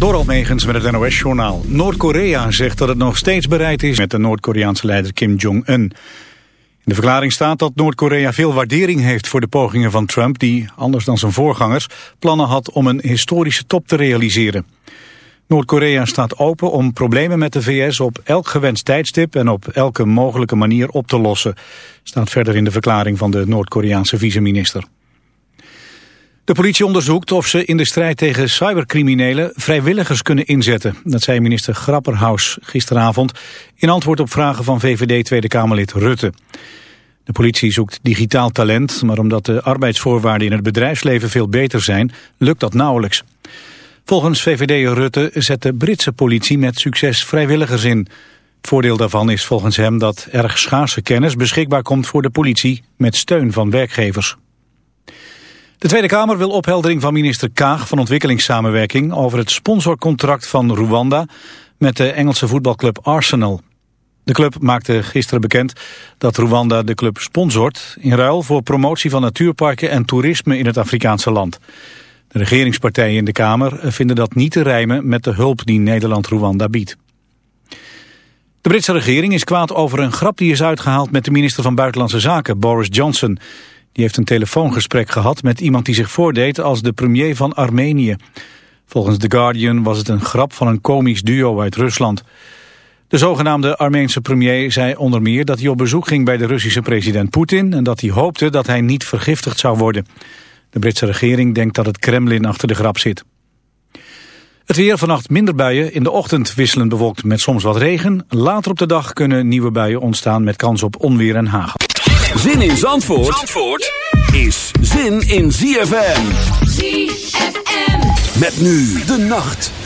Door Almegens met het NOS-journaal. Noord-Korea zegt dat het nog steeds bereid is met de Noord-Koreaanse leider Kim Jong-un. In de verklaring staat dat Noord-Korea veel waardering heeft voor de pogingen van Trump... die, anders dan zijn voorgangers, plannen had om een historische top te realiseren. Noord-Korea staat open om problemen met de VS op elk gewenst tijdstip... en op elke mogelijke manier op te lossen, staat verder in de verklaring van de Noord-Koreaanse vice-minister. De politie onderzoekt of ze in de strijd tegen cybercriminelen vrijwilligers kunnen inzetten. Dat zei minister Grapperhaus gisteravond in antwoord op vragen van VVD Tweede Kamerlid Rutte. De politie zoekt digitaal talent, maar omdat de arbeidsvoorwaarden in het bedrijfsleven veel beter zijn, lukt dat nauwelijks. Volgens VVD Rutte zet de Britse politie met succes vrijwilligers in. Het voordeel daarvan is volgens hem dat erg schaarse kennis beschikbaar komt voor de politie met steun van werkgevers. De Tweede Kamer wil opheldering van minister Kaag van Ontwikkelingssamenwerking over het sponsorcontract van Rwanda met de Engelse voetbalclub Arsenal. De club maakte gisteren bekend dat Rwanda de club sponsort in ruil voor promotie van natuurparken en toerisme in het Afrikaanse land. De regeringspartijen in de Kamer vinden dat niet te rijmen met de hulp die Nederland Rwanda biedt. De Britse regering is kwaad over een grap die is uitgehaald met de minister van Buitenlandse Zaken, Boris Johnson. Die heeft een telefoongesprek gehad met iemand die zich voordeed als de premier van Armenië. Volgens The Guardian was het een grap van een komisch duo uit Rusland. De zogenaamde Armeense premier zei onder meer dat hij op bezoek ging bij de Russische president Poetin... en dat hij hoopte dat hij niet vergiftigd zou worden. De Britse regering denkt dat het Kremlin achter de grap zit. Het weer vannacht minder buien. In de ochtend wisselend bewolkt met soms wat regen. Later op de dag kunnen nieuwe buien ontstaan met kans op onweer en hagel. Zin in Zandvoort, Zandvoort is zin in ZFM. ZFM. Met nu de nacht.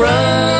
run.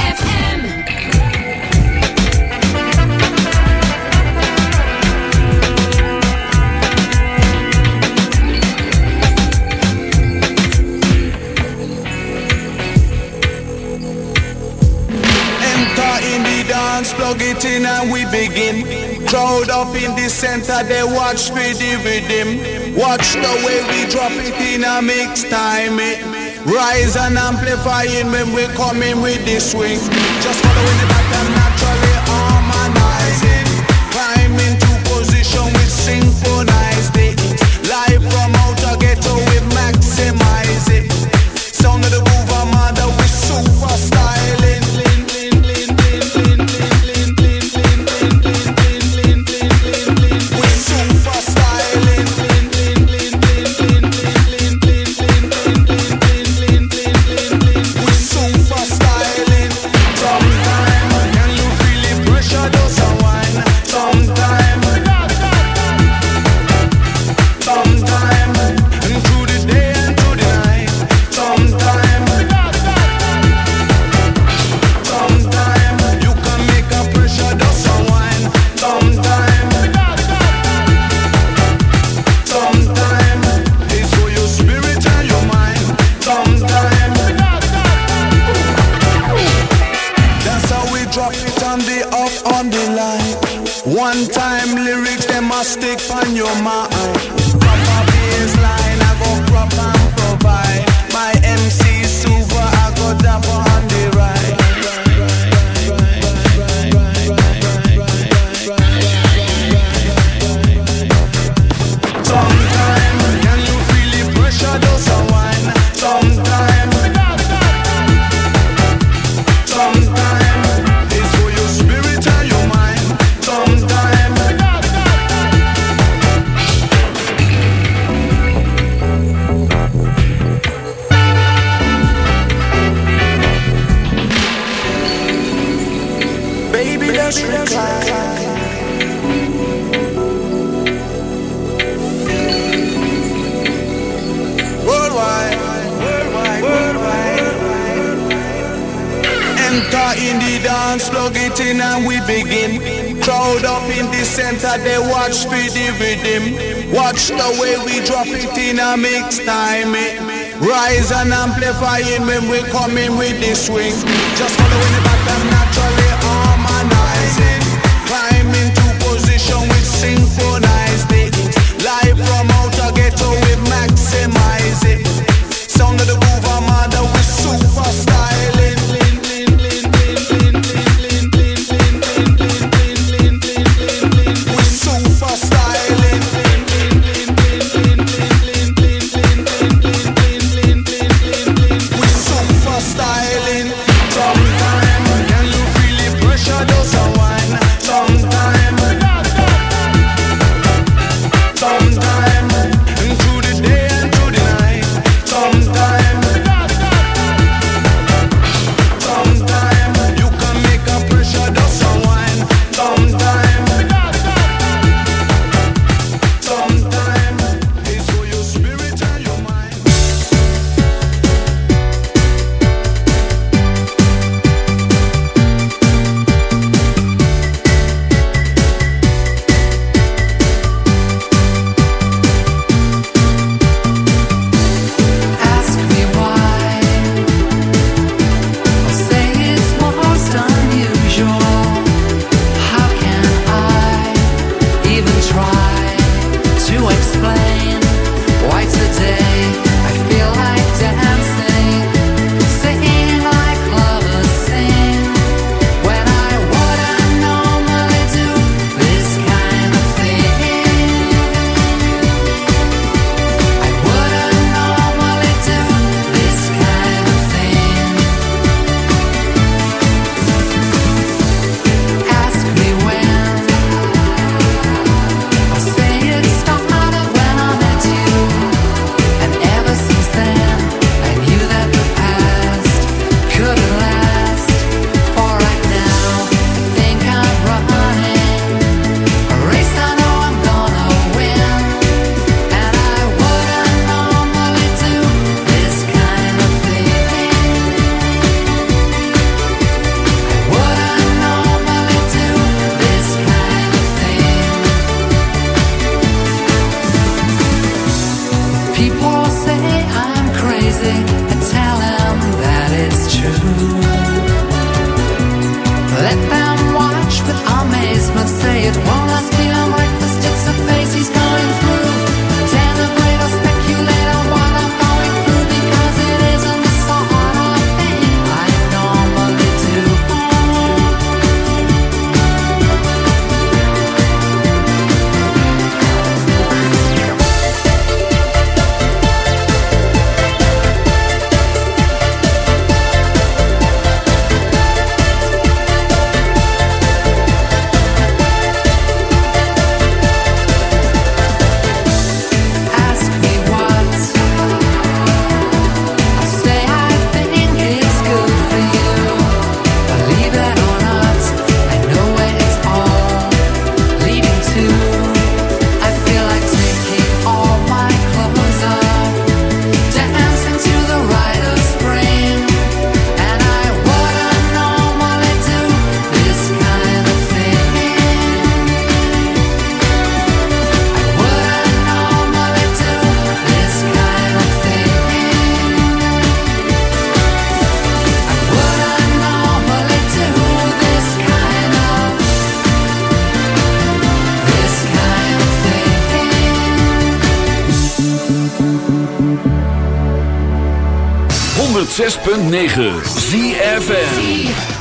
plug it in and we begin. Crowd up in the center, they watch for the rhythm. Watch the way we drop it in a mix time. It rise and amplifying when we come in with the swing. Just following the pattern naturally harmonizing. Climb into position we synchronize flying when we coming with the swing. 106.9 ZFM.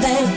This.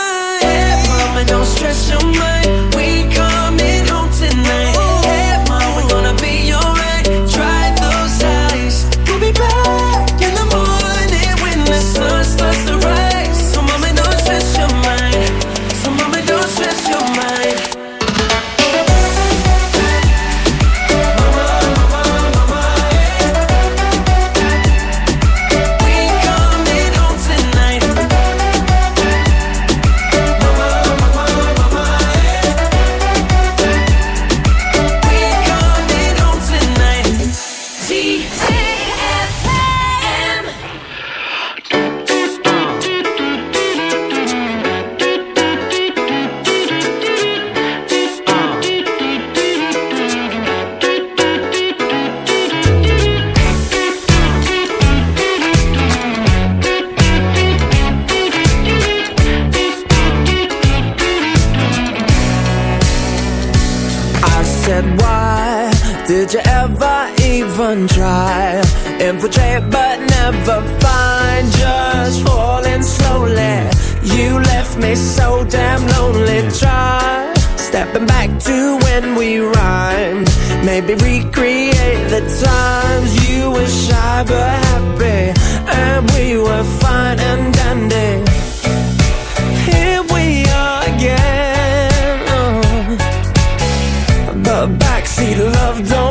have done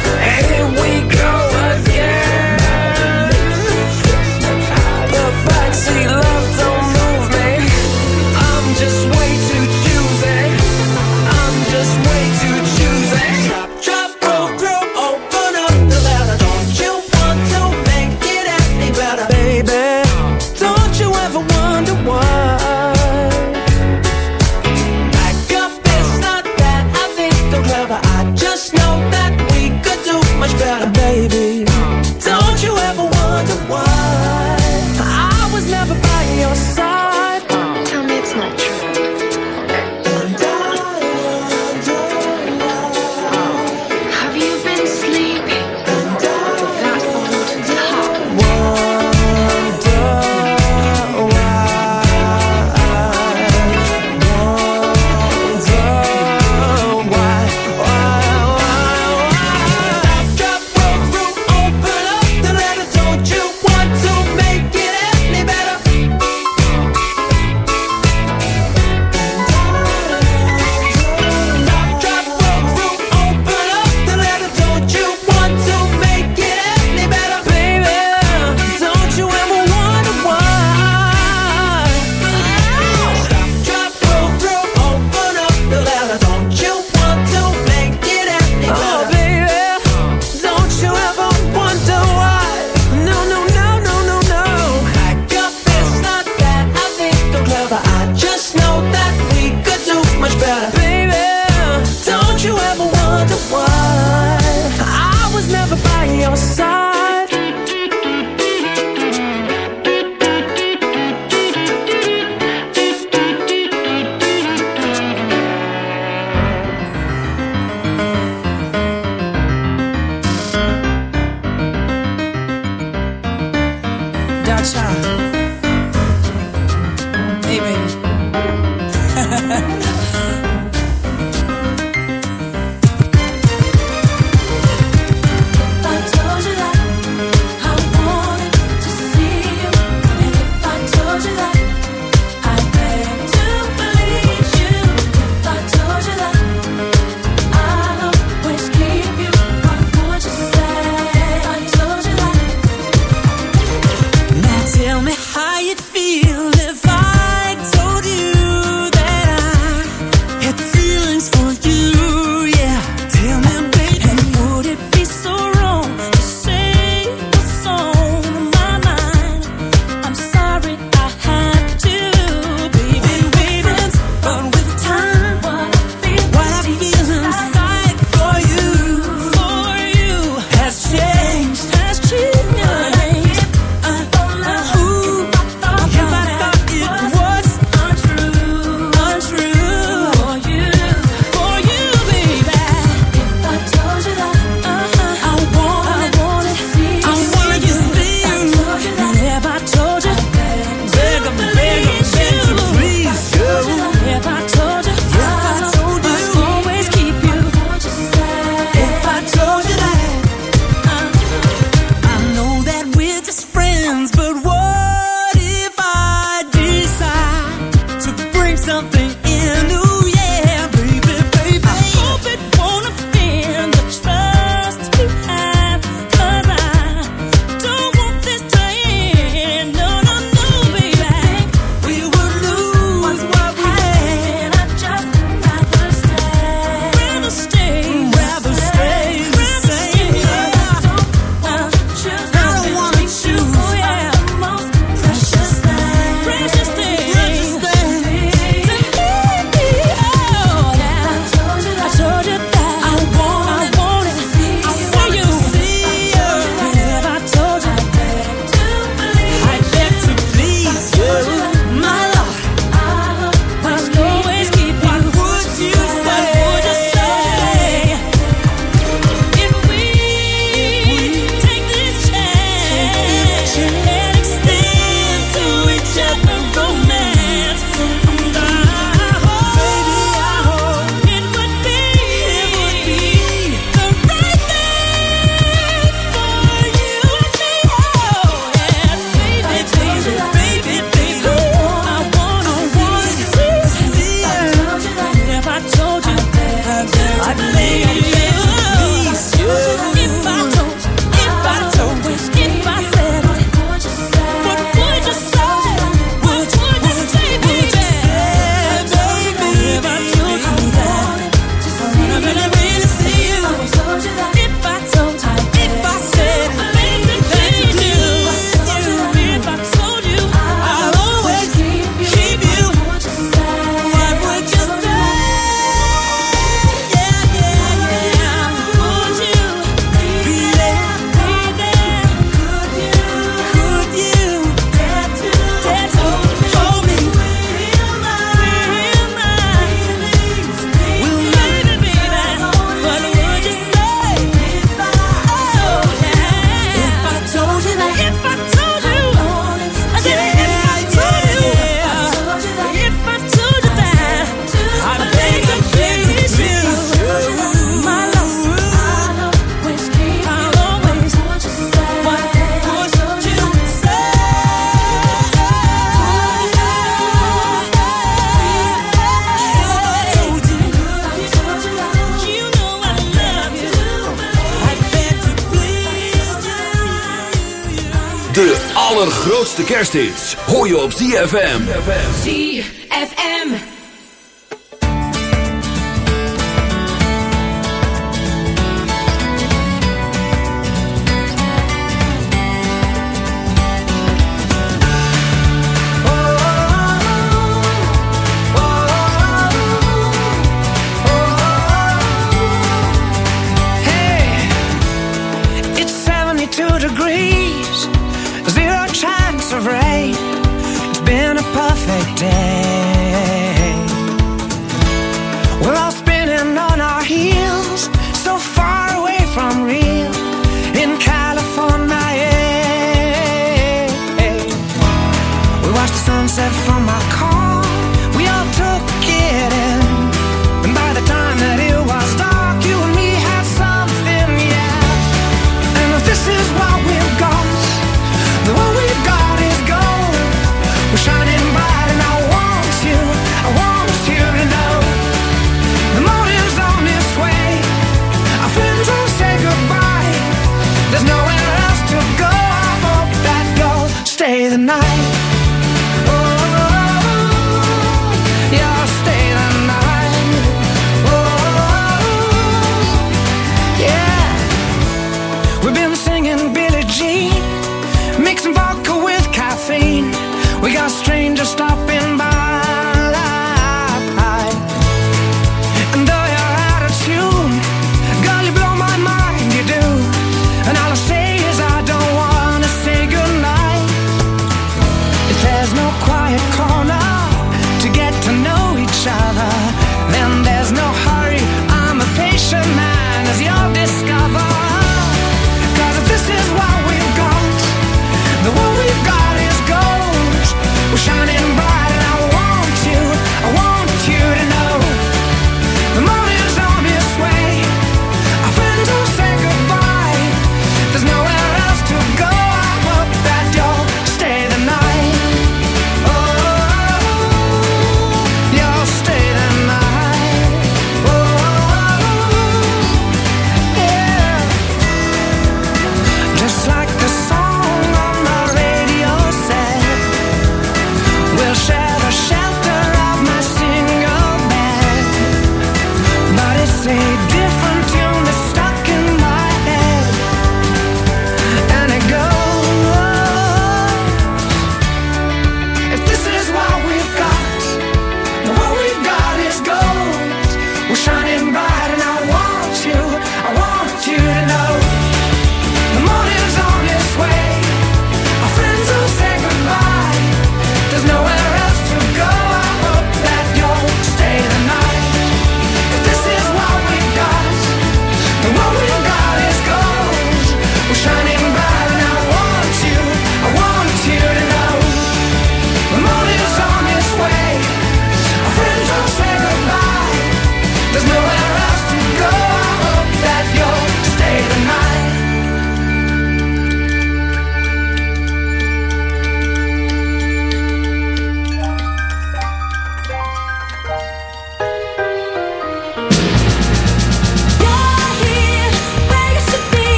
ZFM.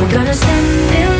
We're gonna send it